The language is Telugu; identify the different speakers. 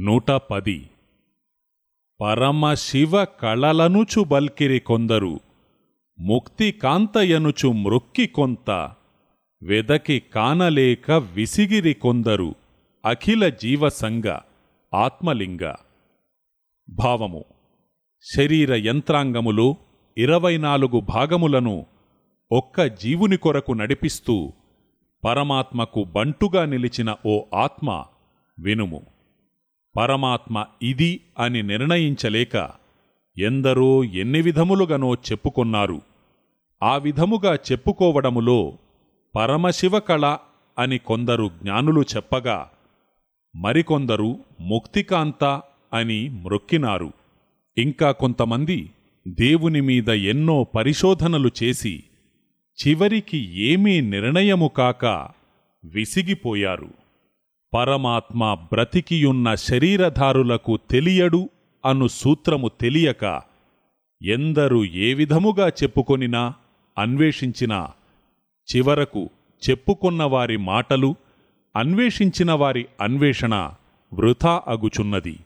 Speaker 1: నూట పది. పరమశివ కళలనుచు బల్కిరి కొందరు ముక్తి కాంతయనుచు మృక్కి కొంత వెదకి కానలేక విసిగిరి కొందరు అఖిల జీవసంగ ఆత్మలింగ. భావము శరీర యంత్రాంగములో ఇరవై నాలుగు భాగములను ఒక్క జీవుని కొరకు నడిపిస్తూ పరమాత్మకు బంటుగా నిలిచిన ఓ ఆత్మ వినుము. పరమాత్మ ఇది అని నిర్ణయించలేక ఎందరో ఎన్ని విధములుగానో చెప్పుకొన్నారు. ఆ విధముగా చెప్పుకోవడములో పరమశివకళ అని కొందరు జ్ఞానులు చెప్పగా మరికొందరు ముక్తికాంత అని మ్రొక్కినారు. ఇంకా కొంతమంది దేవుని మీద ఎన్నో పరిశోధనలు చేసి చివరికి ఏమీ నిర్ణయము కాక విసిగిపోయారు. పరమాత్మ బ్రతికియున్న శరీరధారులకు తెలియడు అను సూత్రము తెలియక ఎందరు ఏ విధముగా చెప్పుకొనినా అన్వేషించినా చివరకు చెప్పుకొన్న వారి మాటలు అన్వేషించిన వారి అన్వేషణ వృథా అగుచున్నది.